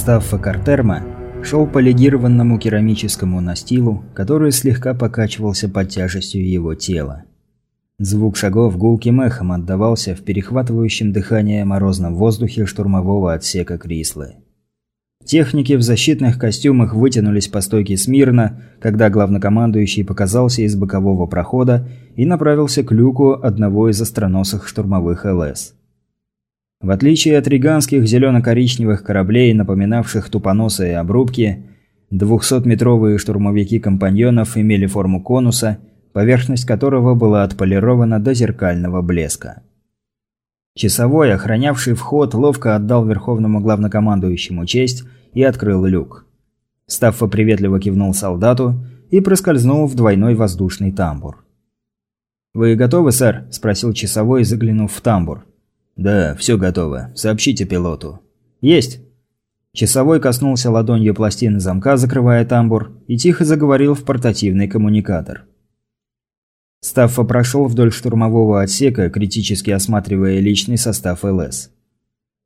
Стаффа Картерма шел по легированному керамическому настилу, который слегка покачивался под тяжестью его тела. Звук шагов гулким эхом отдавался в перехватывающем дыхание морозном воздухе штурмового отсека Крислы. Техники в защитных костюмах вытянулись по стойке смирно, когда главнокомандующий показался из бокового прохода и направился к люку одного из остроносых штурмовых ЛС. В отличие от риганских зелено-коричневых кораблей, напоминавших тупоносые обрубки, 200-метровые штурмовики компаньонов имели форму конуса, поверхность которого была отполирована до зеркального блеска. Часовой, охранявший вход, ловко отдал верховному главнокомандующему честь и открыл люк. Стаффа приветливо кивнул солдату и проскользнул в двойной воздушный тамбур. «Вы готовы, сэр?» – спросил часовой, заглянув в тамбур. «Да, все готово. Сообщите пилоту». «Есть!» Часовой коснулся ладонью пластины замка, закрывая тамбур, и тихо заговорил в портативный коммуникатор. Стаффа прошел вдоль штурмового отсека, критически осматривая личный состав ЛС.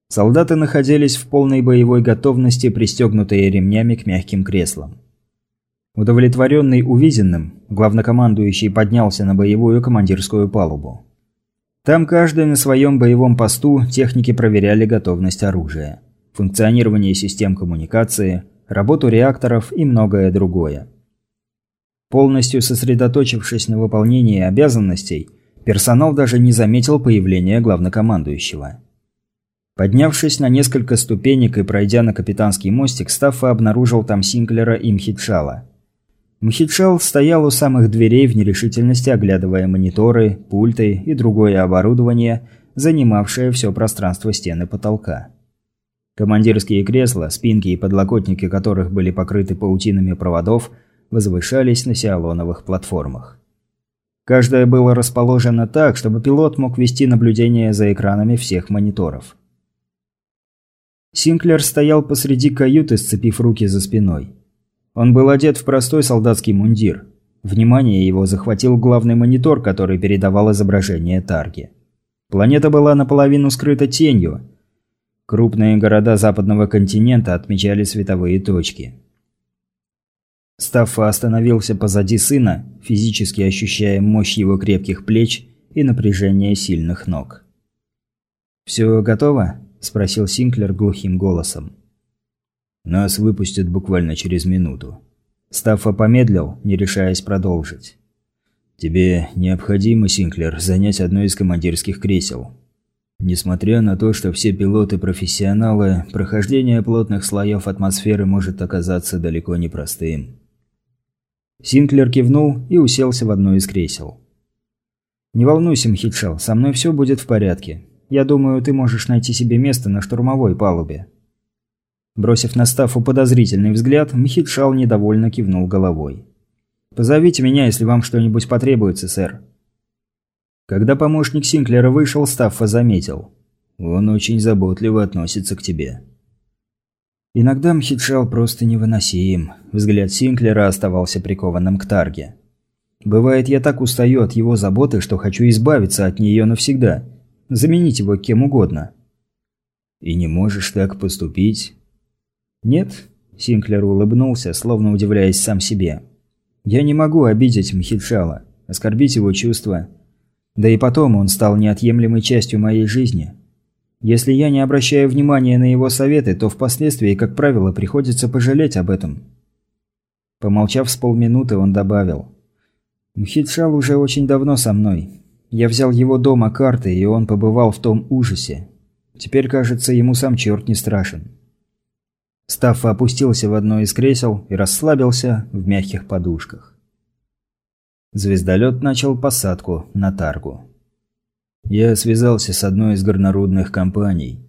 Солдаты находились в полной боевой готовности, пристегнутые ремнями к мягким креслам. Удовлетворенный увиденным, главнокомандующий поднялся на боевую командирскую палубу. Там каждый на своем боевом посту техники проверяли готовность оружия, функционирование систем коммуникации, работу реакторов и многое другое. Полностью сосредоточившись на выполнении обязанностей, персонал даже не заметил появления главнокомандующего. Поднявшись на несколько ступенек и пройдя на капитанский мостик, Стаффа обнаружил там Синклера и Мхитшала. Мхитшал стоял у самых дверей в нерешительности, оглядывая мониторы, пульты и другое оборудование, занимавшее все пространство стены потолка. Командирские кресла, спинки и подлокотники которых были покрыты паутинами проводов, возвышались на сиалоновых платформах. Каждая была расположена так, чтобы пилот мог вести наблюдение за экранами всех мониторов. Синклер стоял посреди каюты, сцепив руки за спиной. Он был одет в простой солдатский мундир. Внимание его захватил главный монитор, который передавал изображение Тарги. Планета была наполовину скрыта тенью. Крупные города западного континента отмечали световые точки. Стаффа остановился позади сына, физически ощущая мощь его крепких плеч и напряжение сильных ног. «Все готово?» – спросил Синклер глухим голосом. Нас выпустят буквально через минуту. Стаффа помедлил, не решаясь продолжить. Тебе необходимо, Синклер, занять одно из командирских кресел. Несмотря на то, что все пилоты профессионалы, прохождение плотных слоев атмосферы может оказаться далеко не простым. Синклер кивнул и уселся в одно из кресел. «Не волнуйся, Мхитшел, со мной все будет в порядке. Я думаю, ты можешь найти себе место на штурмовой палубе». Бросив на Стаффу подозрительный взгляд, Мхитшал недовольно кивнул головой. «Позовите меня, если вам что-нибудь потребуется, сэр». Когда помощник Синклера вышел, Стаффа заметил. «Он очень заботливо относится к тебе». Иногда Мхитшал просто невыносим. Взгляд Синклера оставался прикованным к Тарге. «Бывает, я так устаю от его заботы, что хочу избавиться от нее навсегда. Заменить его кем угодно». «И не можешь так поступить?» «Нет?» – Синклер улыбнулся, словно удивляясь сам себе. «Я не могу обидеть Мхитшала, оскорбить его чувства. Да и потом он стал неотъемлемой частью моей жизни. Если я не обращаю внимания на его советы, то впоследствии, как правило, приходится пожалеть об этом». Помолчав с полминуты, он добавил. «Мхитшал уже очень давно со мной. Я взял его дома карты, и он побывал в том ужасе. Теперь, кажется, ему сам черт не страшен». Стаффа опустился в одно из кресел и расслабился в мягких подушках. Звездолет начал посадку на Таргу. Я связался с одной из горнорудных компаний.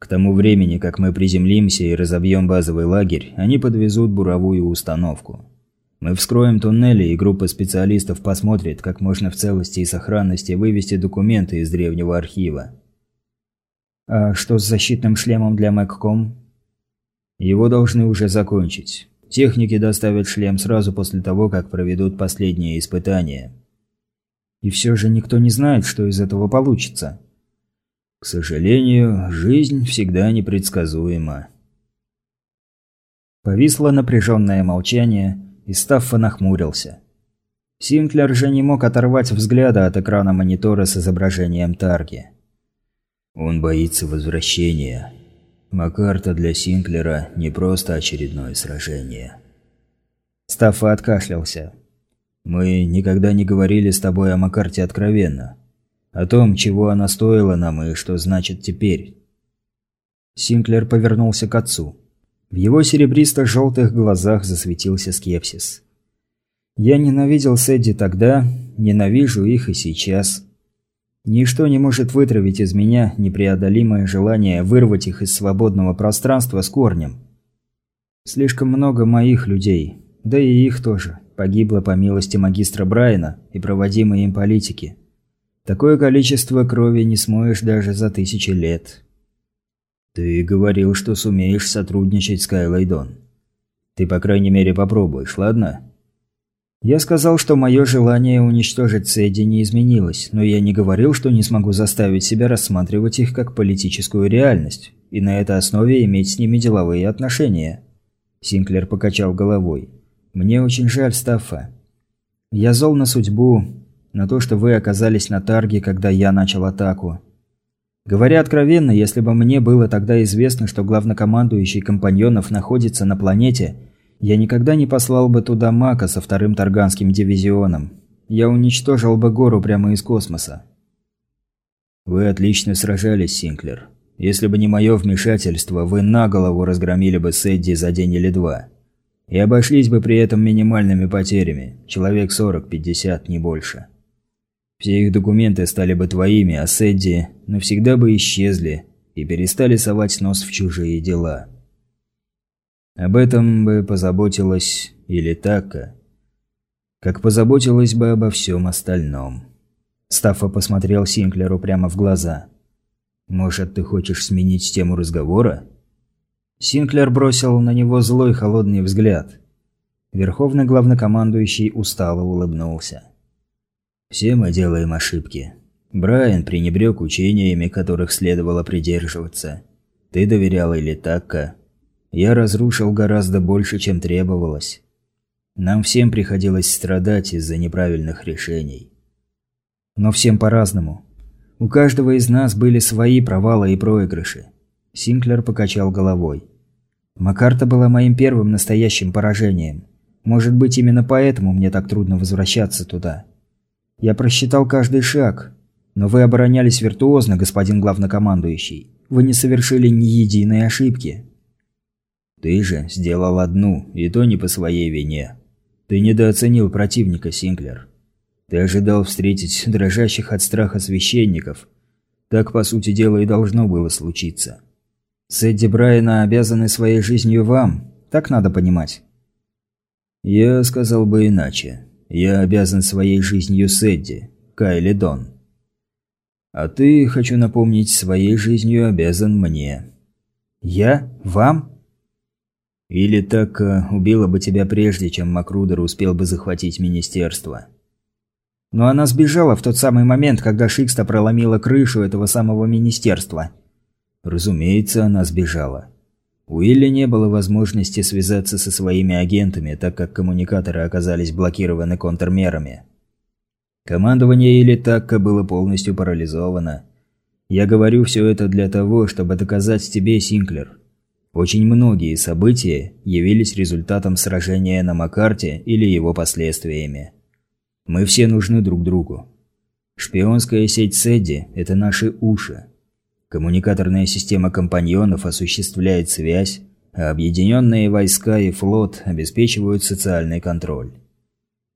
К тому времени, как мы приземлимся и разобьем базовый лагерь, они подвезут буровую установку. Мы вскроем туннели, и группа специалистов посмотрит, как можно в целости и сохранности вывести документы из древнего архива. «А что с защитным шлемом для Мэгком?» Его должны уже закончить. Техники доставят шлем сразу после того, как проведут последние испытания. И все же никто не знает, что из этого получится. К сожалению, жизнь всегда непредсказуема. Повисло напряженное молчание, и Стаффа нахмурился. Синклер же не мог оторвать взгляда от экрана монитора с изображением Тарги. Он боится возвращения. Макарта для Синклера не просто очередное сражение. Стаффа откашлялся. «Мы никогда не говорили с тобой о Макарте откровенно. О том, чего она стоила нам и что значит теперь». Синклер повернулся к отцу. В его серебристо-желтых глазах засветился скепсис. «Я ненавидел Сэдди тогда, ненавижу их и сейчас. Ничто не может вытравить из меня непреодолимое желание вырвать их из свободного пространства с корнем. Слишком много моих людей, да и их тоже, погибло по милости магистра Брайана и проводимой им политики. Такое количество крови не смоешь даже за тысячи лет». «Ты говорил, что сумеешь сотрудничать с Кайлой Дон. Ты, по крайней мере, попробуешь, ладно?» Я сказал, что мое желание уничтожить Сэдди не изменилось, но я не говорил, что не смогу заставить себя рассматривать их как политическую реальность, и на этой основе иметь с ними деловые отношения. Синклер покачал головой. «Мне очень жаль Стаффа. Я зол на судьбу, на то, что вы оказались на тарге, когда я начал атаку. Говоря откровенно, если бы мне было тогда известно, что главнокомандующий компаньонов находится на планете, я никогда не послал бы туда Мака со вторым Тарганским дивизионом. Я уничтожил бы гору прямо из космоса. Вы отлично сражались, Синклер. Если бы не мое вмешательство, вы на голову разгромили бы Сэдди за день или два. И обошлись бы при этом минимальными потерями. Человек 40-50, не больше. Все их документы стали бы твоими, а Сэдди навсегда бы исчезли и перестали совать нос в чужие дела. Об этом бы позаботилась или Така, как позаботилась бы обо всем остальном. Стаффа посмотрел Синклеру прямо в глаза. «Может, ты хочешь сменить тему разговора?» Синклер бросил на него злой холодный взгляд. Верховный главнокомандующий устало улыбнулся. Все мы делаем ошибки. Брайан пренебрег учениями, которых следовало придерживаться. Ты доверял или Такка. Я разрушил гораздо больше, чем требовалось. Нам всем приходилось страдать из-за неправильных решений. Но всем по-разному. У каждого из нас были свои провалы и проигрыши. Синклер покачал головой. Макарта была моим первым настоящим поражением. Может быть, именно поэтому мне так трудно возвращаться туда. Я просчитал каждый шаг. Но вы оборонялись виртуозно, господин главнокомандующий. Вы не совершили ни единой ошибки. Ты же сделал одну, и то не по своей вине. Ты недооценил противника, Синклер. Ты ожидал встретить дрожащих от страха священников. Так, по сути дела, и должно было случиться. Сэдди Брайана обязаны своей жизнью вам, так надо понимать. Я сказал бы иначе. Я обязан своей жизнью Сэдди, Кайли Дон. А ты, хочу напомнить, своей жизнью обязан мне. Я? Вам? Или так э, убила бы тебя прежде, чем Макрудер успел бы захватить министерство. Но она сбежала в тот самый момент, когда Шикста проломила крышу этого самого министерства. Разумеется, она сбежала. У Илли не было возможности связаться со своими агентами, так как коммуникаторы оказались блокированы контрмерами. Командование Илли Такка было полностью парализовано. Я говорю все это для того, чтобы доказать тебе, Синклер. Очень многие события явились результатом сражения на Макарте или его последствиями. Мы все нужны друг другу. Шпионская сеть Сэдди – это наши уши. Коммуникаторная система компаньонов осуществляет связь, а объединенные войска и флот обеспечивают социальный контроль.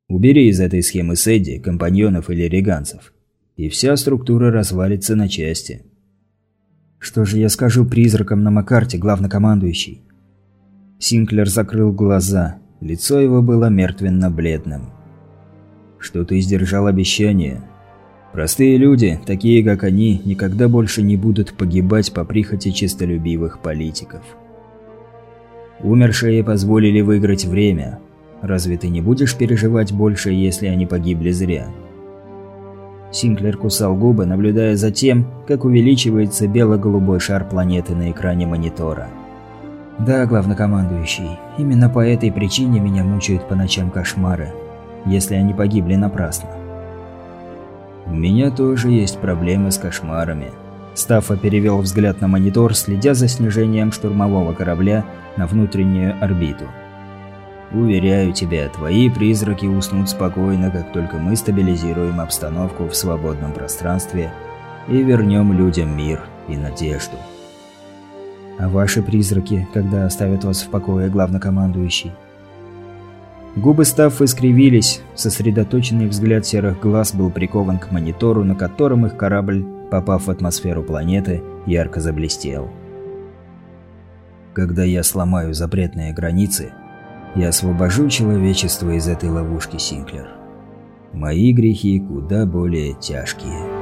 Убери из этой схемы Сэдди, компаньонов или реганцев, и вся структура развалится на части. Что же я скажу призракам на Макарте, главнокомандующий? Синклер закрыл глаза, лицо его было мертвенно-бледным. Что ты сдержал обещание, Простые люди, такие как они, никогда больше не будут погибать по прихоти честолюбивых политиков. Умершие позволили выиграть время. Разве ты не будешь переживать больше, если они погибли зря? Синклер кусал губы, наблюдая за тем, как увеличивается бело-голубой шар планеты на экране монитора. Да, главнокомандующий, именно по этой причине меня мучают по ночам кошмары, если они погибли напрасно. У меня тоже есть проблемы с кошмарами. Стаффа перевел взгляд на монитор, следя за снижением штурмового корабля на внутреннюю орбиту. Уверяю тебя, твои призраки уснут спокойно, как только мы стабилизируем обстановку в свободном пространстве и вернем людям мир и надежду. А ваши призраки, когда оставят вас в покое, главнокомандующий? Губы Стаффы скривились, сосредоточенный взгляд серых глаз был прикован к монитору, на котором их корабль, попав в атмосферу планеты, ярко заблестел. Когда я сломаю запретные границы, я освобожу человечество из этой ловушки, Синклер. Мои грехи куда более тяжкие.